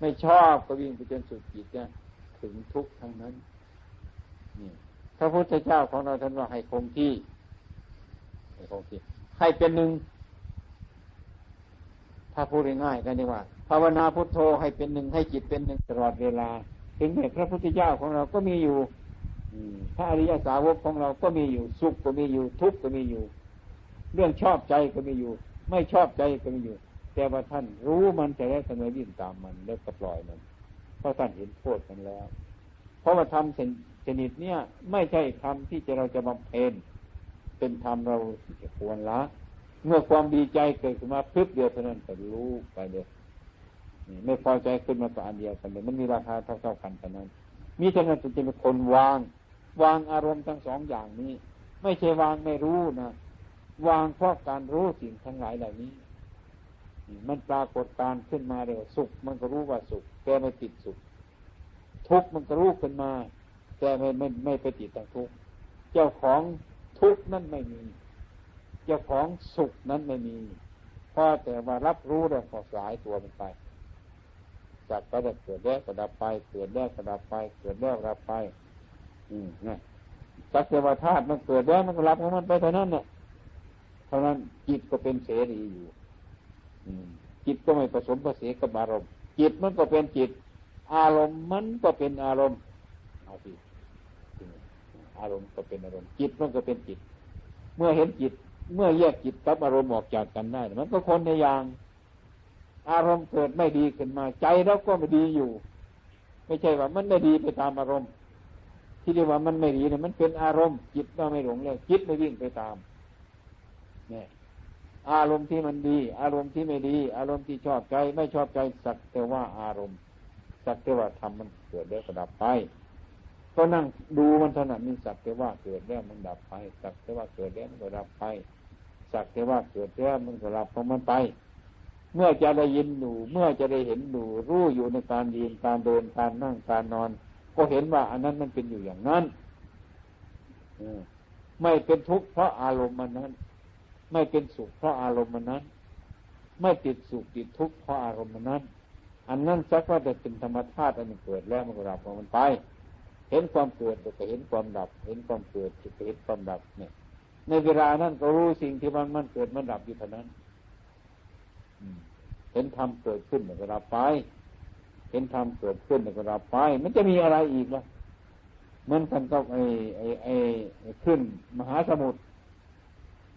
A: ไม่ชอบก็วิ่งไปจนสุดจิตเนี่ย ถึงทุกข์ทั้งนั้นนี่พระพุทธเจ้าของเราท่านว่าให้คงที่ให้คงที่ ให้เป็นหนึ่ง ถ้าพูดง่ายๆกันนี่ว่า ภาวนาพุทโธให้เป็นหนึ่งให้จิตเป็นหนึ่งตลอดเวลา ถึงแม้พระพุทธเจ้าของเราก็มีอยู่พระอริยสาวกของเราก็มีอยู่สุขก็มีอยู่ ทุกข์ก็มีอยู่ เรื่องชอบใจก็มีอยู่ ไม่ชอบใจก็มีอยู่ แต่ว่าท่านรู้มันจะได้เสมอวิ่งตามมันแล้วก็ปล่อยมัน เพราะท่านเห็นโทษมันแล้ว เพราะว่าทำชนิดเนี้ยไม่ใช่ธรรมที่จะเราจะบำเพ็ญเป็นธรรมเราจะควรละเมื่อความดีใจเกิดขึ้นมาพึบเดียวเท่านั้นก็รู้ไปเลยไม่พอใจขึ้นมาก็อันเดียวกันเลยมันมีราคาเท่าๆกันเท่านั้นมีเท่านั้นจะเป็นคนวาง วางอารมณ์ทั้งสองอย่างนี้ ไม่ใช่วางไม่รู้นะวางเพราะการรู้สิ่งทั้งหลายเหล่านี้ มันปรากฏการขึ้นมาเร็วสุข มันก็รู้ว่าสุข แต่ไม่ติดสุข ทุกข์มันก็รู้ขึ้นมา แต่ไม่ไม่ไม่ไปติดต่างทุกข์เจ้าของทุกข์นั่นไม่มี เจ้าของสุขนั้นไม่มีพอแต่ว่ารับรู้แล้วก็สายตัวมันไปจากก็จะเกิดแล้วก็ดับไปเกิดแล้วก็ดับไปเกิดแล้วดับไป อืมนะสักเทวธาตุมันเกิดแล้วมันก็รับของมันไปเท่านั้นเนี่ยเพราะนั้นจิตก็เป็นเสรีอยู่ จิตก็ไม่ผสมผสมกับอารมณ์ จิตมันก็เป็นจิต อารมณ์มันก็เป็นอารมณ์เอาสิอารมณ์ก็เป็นอารมณ์ จิตมันก็เป็นจิต เมื่อเห็นจิต เมื่อแยกจิตกับอารมณ์ออกจากกันได้ มันก็คนในอย่าง อารมณ์เกิดไม่ดีขึ้นมา ใจเราก็ไม่ดีอยู่ ไม่ใช่ว่ามันไม่ดีไปตามอารมณ์ ที่เรียกว่ามันไม่ดีเนี่ยมันเป็นอารมณ์ จิตเราไม่หลงเลยจิตไม่วิ่งไปตามเนี่ย อารมณ์ที่มันดี อารมณ์ที่ไม่ดี อารมณ์ที่ชอบใจ ไม่ชอบใจสักแต่ว่าอารมณ์ สักแต่ว่าทำมันเกิดแล้วก็ดับไป ก็นั่งดูมันถนัดมีสักแต่ว่าเกิดแล้วมันดับไป สักแต่ว่าเกิดแล้วมันก็ดับไป สักแต่ว่าเกิดแล้วมันก็รับของมันไป เมื่อจะได้ยินดูเมื่อจะได้เห็นดูรู้อยู่ในการยืนการเดินการนั่งการนอน ก็เห็นว่า อันนั้นมันเป็นอยู่อย่างนั้นไม่เป็นทุกข์เพราะอารมณ์มันนั้น ไม่เป็นสุขเพราะอารมณ์มันนั้น ไม่ติดสุขติดทุกข์เพราะอารมณ์มันนั้น อันนั้นสักว่าจะเป็นธรรมชาติอันเกิดแล้วมันก็รับของมันไป เห็นความเกิดก็เห็นความดับ เห็นความเกิดก็เห็นความดับเนี่ย ในเวลานั้นก็รู้สิ่งที่มันมันเกิดมันดับอยู่เท่านั้นเห็นธรรมเกิดขึ้นก็ดับไป เห็นธรรมเกิดขึ้นก็ดับไป มันจะมีอะไรอีกล่ะเหมือนกันกับไอ้ไอ้ไอ้ขึ้นมหาสมุทร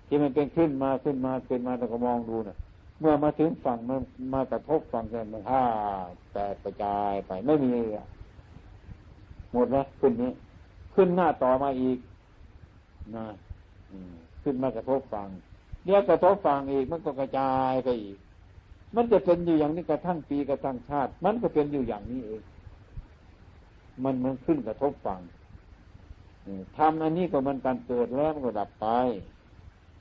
A: ที่มันเป็นขึ้นมาขึ้นมาเป็นมาแต่ก็มองดูนะ่ะ เมื่อมาถึงฝั่งมันมากระทบฝั่งกันมันฮ่าแตกกระจายไปไม่มีหมดแล้วขึ้นนี้ ขึ้นหน้าต่อมาอีกนะขึ้นมากระทบฟังเดี๋ยวกระทบฟังอีกมันก็กระจายไปอีก มันจะเป็นอยู่อย่างนี้กระทั่งปีกระทั่งชาติ มันก็เป็นอยู่อย่างนี้เองมันมันขึ้นกระทบฟังทำอันนี้ก็มันการเกิดแล้วมันก็ดับไป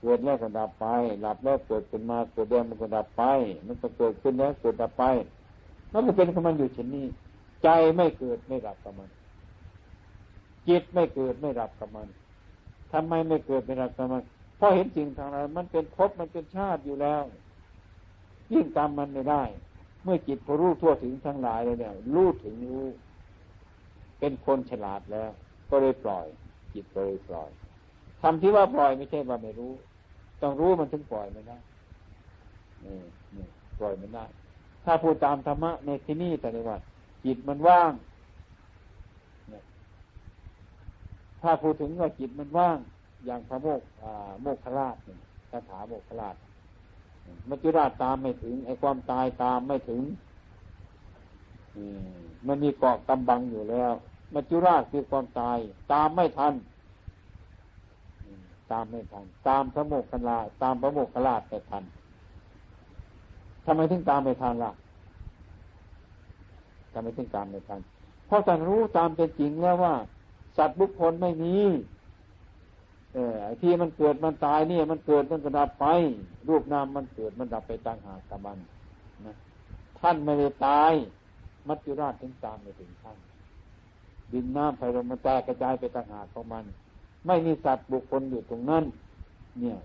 A: เกิดแล้วก็ดับไป หลับแล้วเกิดขึ้นมาเกิดแล้วมันก็ดับไป มันก็เกิดขึ้นแล้วเกิดดับไปมันก็เป็นของมันอยู่เช่นนี้ ใจไม่เกิดไม่ดับกับมัน จิตไม่เกิดไม่ดับกับมันทำไมไม่เกิดเป็นอัตมันเพราะเห็นสิ่งทางนั้นมันเป็นภพมันเป็นชาติอยู่แล้ว ยิ่งตามมันไม่ได้ เมื่อจิตพอรู้ทั่วถึงทั้งหลายเลยเนี่ยรู้ถึงรู้เป็นคนฉลาดแล้ว ก็เลยปล่อย จิตก็เลยปล่อยทำที่ว่าปล่อยไม่ใช่ว่าไม่รู้ ต้องรู้มันถึงปล่อยไม่ได้นี่นี่ปล่อยไม่ได้ ถ้าพูดตามธรรมะในที่นี้แต่ในว่า จิตมันว่างถ้าพูดถึงว่าจิตมันว่าง อย่างพระโมกโมกขราชคาถาโมกขราชมัจจุราชตามไม่ถึง ไอ้ความตายตามไม่ถึงมันมีเกาะกำบังอยู่แล้ว มัจจุราชคือความตาย ตามไม่ทัน ตามไม่ทันตามพระโมกขลาตามพระโมกขราชไปทันทำไมถึงตามไม่ทันล่ะทำไมถึงตามไม่ทันเพราะท่านรู้ตามเป็นจริงแล้วว่า สัตว์บุคคลไม่มีเออที่มันเกิดมันตายเนี่ย มันเกิดมันก็ดับไป รูปนามมันเกิดมันดับไปต่างหากกับมันนะท่านไม่ได้ตาย มัจจุราชถึงตามไปถึงท่านดินน้ำไฟลมมันแตกกระจายไปต่างหากของมัน ไม่มีสัตว์บุคคลอยู่ตรงนั้น เนี่ย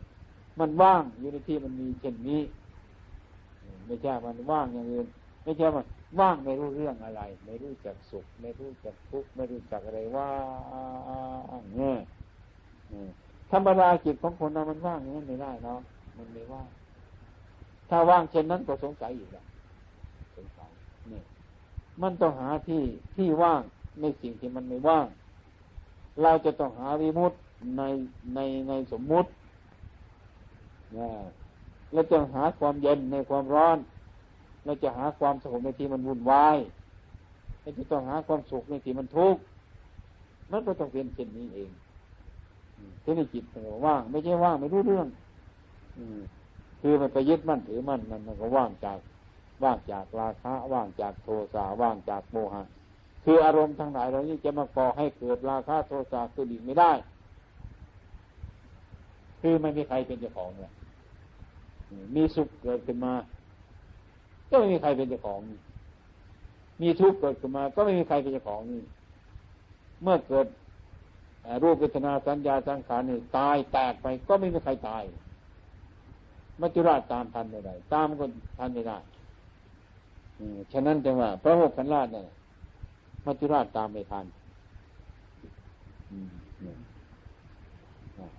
A: มันว่างอยู่ในที่มันมีเช่นนี้ ไม่ใช่มันว่างอย่างอื่นไม่ใช่ว่าว่างไม่รู้เรื่องอะไร ไม่รู้จักสุข ไม่รู้จักทุกข์ไม่รู้จักอะไรว่างเนี่ยธรรมดาจิตของคนเรามันว่างอย่างนั้นไม่ได้เนาะมันไม่ว่างถ้าว่างเช่นนั้นก็สงสัยอีกแล้วสงสัยนี่ยมันต้องหาที่ที่ว่างในสิ่งที่มันไม่ว่าง เราจะต้องหาวิมุตในในในสมมุตินะเราจะหาความเย็นในความร้อน เราจะหาความสงบในที่มันวุ่นวายเราจะต้องหาความสุขในที่มันทุกข์มันก็ต้องเป็นเช่นนี้เองที่ในจิตมันว่าง ไม่ใช่ว่างไม่รู้เรื่อง อืคือมันไปยึดมั่นถือมั่นมันมันก็ว่างจาก ว่างจากราคะว่างจากโทสะว่างจากโมหะ คืออารมณ์ทั้งหลายเหล่านี้จะมาก่อให้เกิดราคะโทสะคือดีไม่ได้ คือไม่มีใครเป็นเจ้าของเลยมีสุขเกิดขึ้นมา ก็ไม่มีใครเป็นเจ้าของมีทุกข์เกิดขึ้นมา ก็ไม่มีใครเป็นเจ้าของนี่เมื่อเกิดรูปเวทนาสัญญาสังขารนี่ตายแตกไปก็ไม่มีใครตายมัจจุราชตามทันไม่ได้ตามก็ทันไม่ได้ฉะนั้นจึงว่า พระโมกขันราชเนี่ย มัจจุราชตามไม่ทัน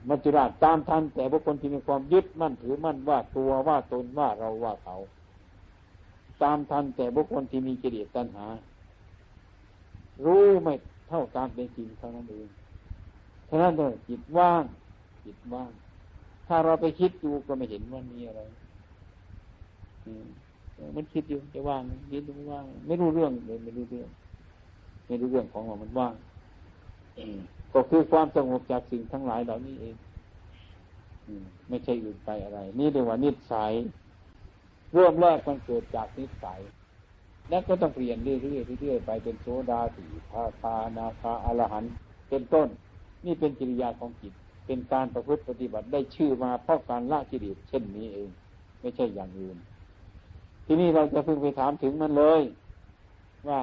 A: มัจจุราชตามทัน แต่บุคคลที่มีความยึดมั่นถือมั่นว่าตัวว่าตนว่าเราว่าเขา ตามทันแต่บุคคลที่มีกิเลสตัณหา รู้ไม่เท่าตามเป็นจริงเท่านั้นเองฉะนั้นเลยจิตว่างจิตว่าง ถ้าเราไปคิดดูก็ไม่เห็นว่ามีอะไรมันคิดอยู่จะว่างยินดูว่าง ไม่รู้เรื่องเลยไม่รู้เรื่อง ไม่รู้เรื่องของมันมันว่างก็คือความสงบจากสิ่งทั้งหลายเหล่านี้เองไม่ใช่อื่นไปอะไร นี่เรียกว่านิสัยเริ่มแรกมันเกิดจากนิสัยแล้วก็ต้องเปลี่ยนเรื่อยๆเรื่อยๆไปเป็นโซดาสีพาตานาคาอรหันเป็นต้น นี่เป็นกิริยาของจิต เป็นการประพฤติปฏิบัติได้ชื่อมาเพราะการละกิเลสเช่นนี้เอง ไม่ใช่อย่างอื่น ที่นี่เราจะเพิ่งไปถามถึงมันเลย ว่า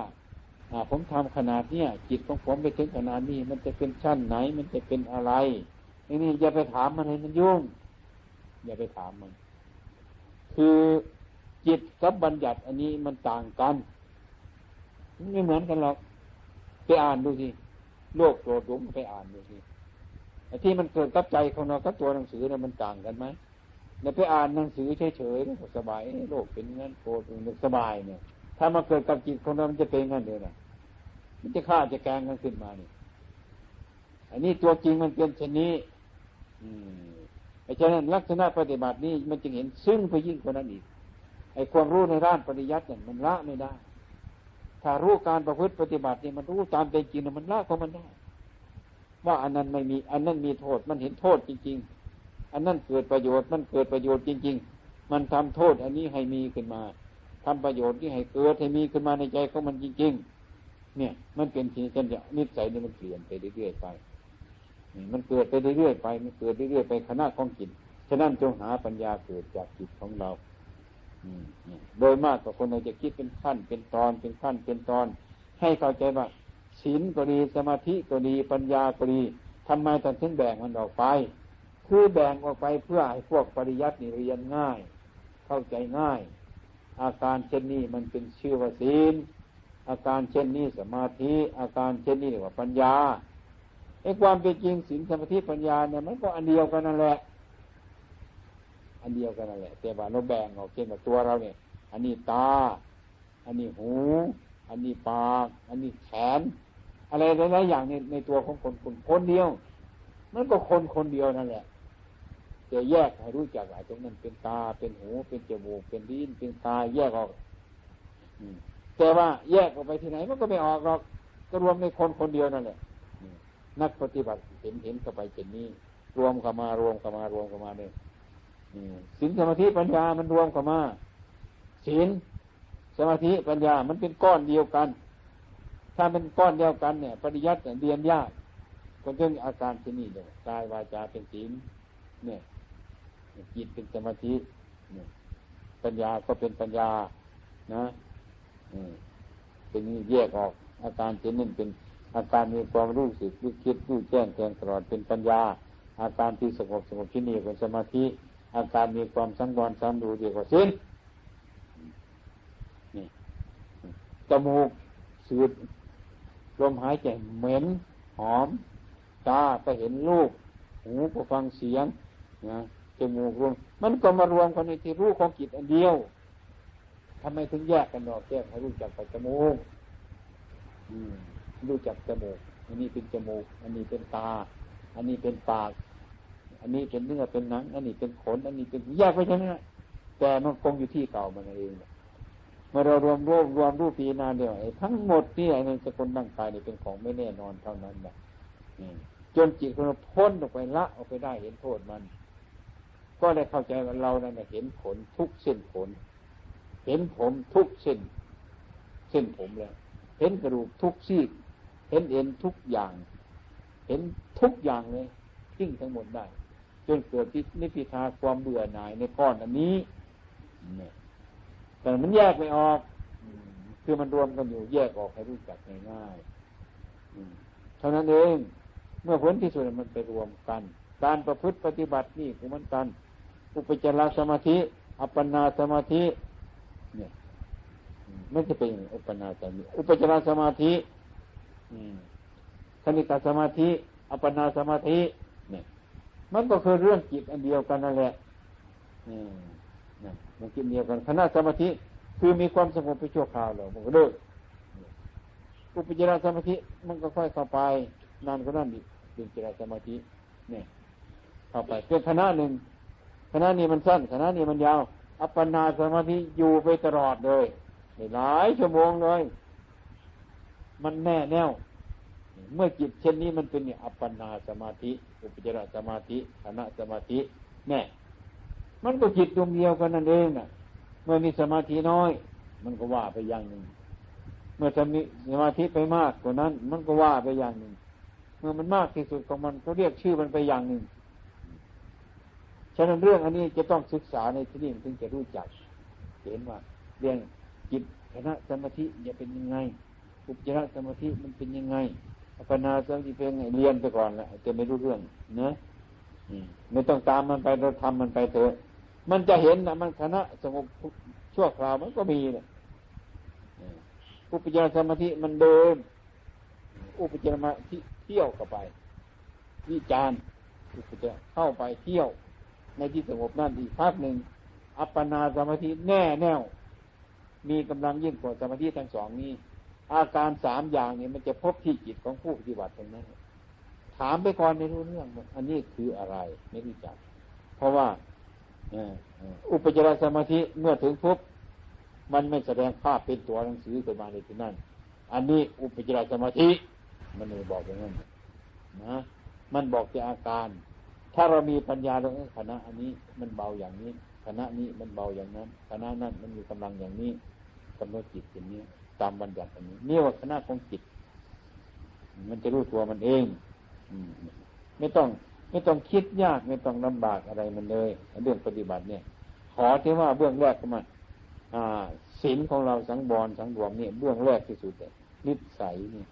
A: ผมทำขนาดเนี้ยจิตของผมไปถึงขนาดนี้ มันจะเป็นชั้นไหน มันจะเป็นอะไรนี่อย่าไปถามมันให้มันยุ่ง อย่าไปถามมัน คือจิตกับบัญญัติอันนี้มันต่างกันไม่เหมือนกันหรอกไปอ่านดูสิโลกโกรธหลงไปอ่านดูสิไอ้ที่มันเกิดกับใจของเรากับตัวหนังสือเนี่ยมันต่างกันไหมเนี่ยไปอ่านหนังสือเฉยๆก็สบายโลกเป็นงั้นโกรธเป็นสบายเนี่ย ถ้ามาเกิดกับจิตของเรามันจะเป็นงั้นเลยนะมันจะฆ่าจะแกงกันขึ้นมานี่อันนี้ตัวจริงมันเป็นชนนี้อืมไอ้ฉะนั้นลักษณะปฏิบัตินี้มันจึงเห็นซึ่งไปยิ่งกว่านั้นอีก ไอ้ความรู้ในด้านปริยัติเนี่ยมันละไม่ได้ ถ้ารู้การประพฤติปฏิบัตินี่มันรู้ตามเป็นจริงมันละของมันได้ ว่าอันนั้นไม่มี อันนั้นมีโทษ มันเห็นโทษจริง ๆ อันนั้นเกิดประโยชน์ มันเกิดประโยชน์จริง ๆ มันทำโทษ อันนี้ให้มีขึ้นมา ทำประโยชน์ที่ให้เกิดให้มีขึ้นมาในใจของมันจริง ๆ เนี่ย มันเป็นทีกันจะนิสัยนี่มันเปลี่ยนไปเรื่อยๆไปมันเกิดไปเรื่อยๆไป มันเกิดเรื่อยๆไปขณะของจิตฉะนั้นจงหาปัญญาเกิดจากจิตของเราโดยมากกว่าคนเราจะคิดเป็นขั้น เป็นตอน เป็นขั้น เป็นตอน ให้เข้าใจว่าศีลก็ดีสมาธิก็ดีปัญญาก็ดีทำไมถึงแบ่งมันออกไป คือแบ่งออกไปเพื่อให้พวกปริยัตินี่เรียนง่าย เข้าใจง่าย อาการเช่นนี้มันเป็นชื่อว่าศีล อาการเช่นนี้สมาธิ อาการเช่นนี้เรียกว่าปัญญาไอ้ความเป็นจริงศีลสมาธิปัญญาเนี่ยมันก็อันเดียวกันนั่นแหละ อันเดียวกันนั่นแหละแต่ว่าเราแบ่งออกเช่นว่าตัวเราเนี่ย อันนี้ตา อันนี้หู อันนี้ปาก อันนี้แขน อะไรหลายๆอย่างในในตัวของคนคนคนเดียว มันก็คนคนเดียวนั่นแหละ จะแยกให้รู้จักว่าตรงนั้นเป็นตาเป็นหู เป็นจมูกเป็นลิ้นเป็นตาแยกออกแต่ว่าแยกออกไปที่ไหนมันก็ไม่ออกหรอกก็รวมในคนคนเดียวนั่นแหละนักปฏิบัติเห็นเห็นเข้าไปเช่นนี้ รวมเข้ามารวมเข้ามารวมเข้ามาเนี่ยศีลสมาธิปัญญามันรวมเข้ามาศีลสมาธิปัญญามันเป็นก้อนเดียวกัน ถ้าเป็นก้อนเดียวกันเนี่ย ปริยัติเรียนยากคนเรื่องอาการที่นี่เลยกายวาจาเป็นศีลเนี่ย จิตเป็นสมาธิปัญญาก็เป็นปัญญานะเป็นแยกออก อาการเช่นนั้นเป็น อาการมีความรู้สึกรู้คิดรู้แจ้งแทงตลอดเป็นปัญญา อาการที่สงบสงบที่นี่เป็นสมาธิ อาการมีความสังวรสังดูเดียวกับสิ้นนี่จมูกสูดลมหายใจเหม็นหอม ตาไปเห็นรูปหูก็ฟังเสียงนะ จมูกรวมมันก็มารวมกันในที่รู้ของจิตอันเดียวทำไมถึงแยกกันออกแยกให้รู้จักไปจมูกรู้จักจมูก อันนี้เป็นจมูก อันนี้เป็นตา อันนี้เป็นปาก อันนี้เป็นเนื้อเป็นหนัง อันนี้เป็นขน อันนี้เป็นแยกไปใช่ไหมแต่มันคงอยู่ที่เก่ามันเองเมื่อเรารวมรวมรวมรูปปีนาเดียวไอ้ทั้งหมดนี่ไอ้ในสกุลร่างกายนี่เป็นของไม่แน่นอนเท่านั้นแหละจนจิตของเราพ้นออกไปละออกไปได้เห็นโทษมัน ก็ได้เข้าใจว่าเรานั่นเห็นผลทุกเส้นผล เห็นผมทุกเส้น เส้นผมแล้ว เห็นกระดูกทุกซี่ เห็นเอ็นทุกอย่าง เห็นทุกอย่างเลยทิ้งทั้งหมดได้ จนเกิดนิพพิทาความเบื่อหน่ายในก้อนอันนี้เนี่ยแต่มันแยกไม่ออกคือมันรวมกันอยู่แยกออกให้รู้จักง่ายๆเท่านั้นเอง เมื่อผลที่สุดมันไปรวมกัน การประพฤติปฏิบัตินี่คือมันกัน อุปจารสมาธิ อัปปนาสมาธิ เนี่ยไม่จะเป็นอุปนาสมาธิอุปจารสมาธิคณิกาสมาธิ อัปปนาสมาธิ เนี่ย มันก็คือเรื่องจิตอันเดียวกันนั่นแหละมันกินเดียวกันคณะสมาธิ คือมีความสงบไปชั่วคราวแล้วมันก็เลิกอุปจารสมาธิมันก็ค่อยเข้าไปนานก็นั่นอีกเป็นจิตสมาธิ เนี่ย เข้าไปเป็นคณะหนึ่ง คณะนี้มันสั้นคณะนี้มันยาว อัปปนาสมาธิอยู่ไปตลอดเลยหลายชั่วโมงเลย มันแน่แน่วเมื่อจิตเช่นนี้มันเป็นอัปปนาสมาธิ อุปจารสมาธิคณะสมาธิแน่มันก็จิตดวงเดียวกันนั่นเองน่ะเมื่อมีสมาธิน้อย มันก็ว่าไปอย่างหนึ่ง เมื่อจะมีสมาธิไปมากกว่านั้น มันก็ว่าไปอย่างหนึ่ง เมื่อมันมากที่สุดของมันก็เรียกชื่อมันไปอย่างหนึ่ง ฉะนั้นเรื่องอันนี้จะต้องศึกษาในที่นี้ถึงจะรู้จัก เห็นว่า เรื่องจิตคณะสมาธิจะเป็นยังไงอุปจารสมาธิมันเป็นยังไงอัปนาสมาธิเป็นไงเรียนไปก่อนแหละจะไม่รู้เรื่องเนะไม่ต้องตามมันไปเราทำมันไปเถอะมันจะเห็นนะมันคณะสงบชั่วคราวมันก็มีนี่ยอุปจารสมาธิมันเดิน อุปจารสมาธิเที่ยวกับไปวิจารอุปจารเข้าไปเที่ยว ในที่สงบนั่นอีกพักหนึ่งอัปปนาสมาธิแน่แน่วมีกำลังยิ่งกว่าสมาธิทั้งสองนี้ อาการสามอย่างนี้มันจะพบที่จิตของผู้ปฏิบัติตรงนั้นถามไปก่อนไม่รู้เรื่องอันนี้คืออะไรไม่รู้จัก เพราะว่าอุปจารสมาธิเมื่อถึงปุ๊บมันไม่แสดงภาพเป็นตัวหนังสือขึ้นมาในที่นั่น อันนี้อุปจารสมาธิ มันไม่บอกอย่างนั้นนะ มันบอกแต่อาการ ถ้าเรามีปัญญาเราคณะอันนี้มันเบาอย่างนี้คณะนี้มันเบาอย่างนั้นคณะนั้นมันมีกำลังอย่างนี้กำหนดจิตอย่างนี้ ตามบัญญัติอย่างนี้นี่ว่าคณะของจิต มันจะรู้ตัวมันเองไม่ต้อง ไม่ต้องคิดยากไม่ต้องลำบากอะไรมันเลยเรื่องปฏิบัติเนี่ย ขอที่ว่าเบื้องแรกก็มาศีลของเราสังบอลสังรวมเนี่ยเบื้องแรกที่สุดเลยนิสัยนี่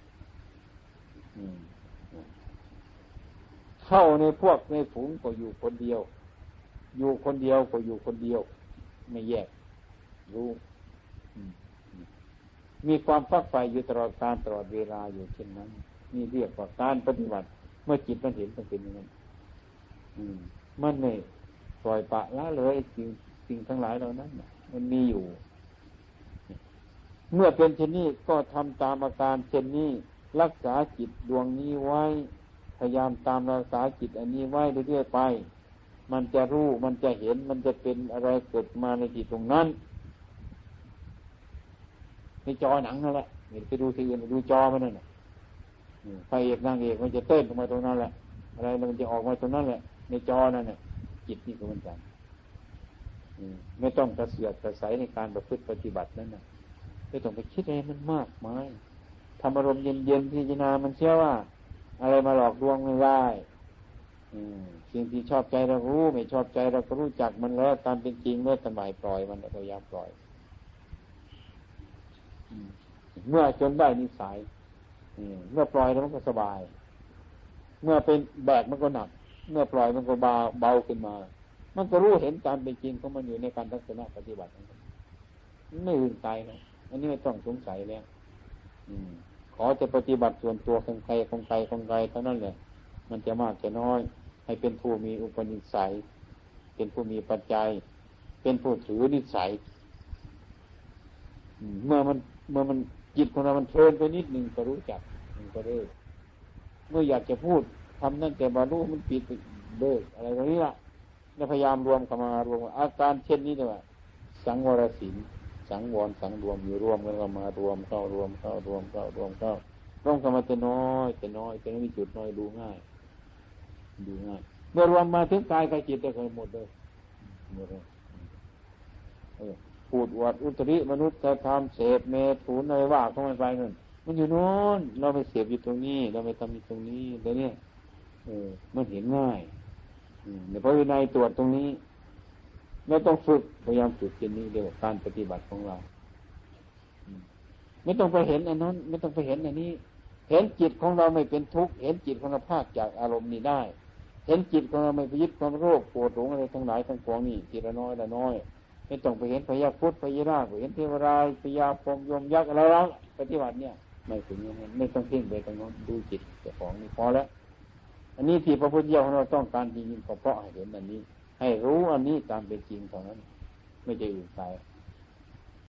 A: เข้าในพวกในฝูงก็อยู่คนเดียว อยู่คนเดียวก็อยู่คนเดียว ไม่แยก รู้มีความฟักไฟอยู่ตลอดการตลอดเวลาอยู่เช่นนั้นนี่เรียกว่าการปฏิบัติ เมื่อจิตมันเห็นมันเป็นอย่างนั้นมันไม่ปล่อยปะละเลยสิ่งสิ่งทั้งหลายเหล่านั้นมันมีอยู่ เมื่อเป็นเช่นนี้ก็ทำตามอาการเช่นนี้ รักษาจิตดวงนี้ไว้ ยายามตามรักษาจิตอันนี้ไว้เรื่อยๆไป มันจะรู้มันจะเห็นมันจะเป็นอะไรเกิดมาในจิตตรงนั้นในจอหนังนั่นแหละไปดูทีอื่นดูจอมันนั่นไฟเอกนางเอกมันจะเต้นออกมาตรงนั้นแหละ อะไรมันจะออกมาตรงนั้นแหละ ในจอนั่นเนี่ยจิตนี่ก็เหมือนกันไม่ต้องกระเสือกกระใสในการประพฤติปฏิบัตินั่นนะไม่ต้องไปคิดอะไรมันมากมายทำอารมณ์เย็นๆพิจารณามันเชื่อว่า อะไรมาหลอกลวงไม่ได้สิ่งที่ชอบใจเรารู้ ไม่ชอบใจเราก็รู้จักมันแล้ว ตามเป็นจริงเมื่อสมัยปล่อยมันพยายามปล่อยเมื่อจนได้นิสัยเมื่อปล่อยแล้วมันก็สบาย เมื่อเป็นแบกมันก็หนัก เมื่อปล่อยมันก็เบาเบาขึ้นมา มันก็รู้เห็นตามเป็นจริงของมันอยู่ในการทัศนะปฏิบัติไม่อื่นไกลนะอันนี้ไม่ต้องสงสัยแล้ว อืม ขอจะปฏิบัติส่วนตัวของใครของใครของใครเท่านั้นแหละ มันจะมากจะน้อย ให้เป็นผู้มีอุปนิสัย เป็นผู้มีปัจจัย เป็นผู้ถือนิสัย เมื่อมันเมื่อมันจิตของเรามันเพลินไปนิดหนึ่งก็รู้จักมันก็เลิกเมื่ออยากจะพูดทำนั่นแต่บรรลุมันปิดเลิกอะไรแบบนี้ล่ะแล้วพยายามรวมเข้ามารวมอาการเช่นนี้เลยว่าสังวรสิน สังวรสังรวมอยู่รวมกันก็มารวมเข้ารวมเข้ารวมเข้ารวมเข้าร่วมกันมาจะน้อยจะน้อยจะไม่มีจุดน้อยดูง่าย ดูง่าย เมื่อรวมมาถึงกายกับจิตจะเคยหมดเลยหมดเลยพูดวัดอุตริมนุษย์จะทำเสพเมถุนอะไรว่าเข้ามาไปนั่นมันอยู่โน้นเราไปเสพอยู่ตรงนี้ เราไปทำอยู่ตรงนี้เดี๋ยวนี้เออมันเห็นง่ายในพระวินัยตรวจตรงนี้ เราต้องฝึกพยายามฝึกเช่นนี้เรียกว่าการปฏิบัติของเราไม่ต้องไปเห็นอันนั้น ไม่ต้องไปเห็นอันนี้ เห็นจิตของเราไม่เป็นทุกข์เห็นจิตของเราภาคจากอารมณ์นี้ได้ เห็นจิตของเราไม่ไปยึดความโรคปวดหลงอะไรทั้งหลายทั้งปวงนี่ทีละน้อยละน้อย ไม่ต้องไปเห็นพยาพุทธพยาราชเห็นเทวรายพยาพรมยมยักษ์อะไรแล้วปฏิบัติเนี่ย ไม่ถึงนั้นไม่ต้องเพ่งไปตรงนั้นดูจิตเจ้าของนี่พอแล้วอันนี้ที่พระพุทธเจ้าของเราต้องการจริงๆเพราะเห็นอันนี้ ให้รู้อันนี้ตามเป็นจริงเท่านั้น ไม่ใช่อื่นไป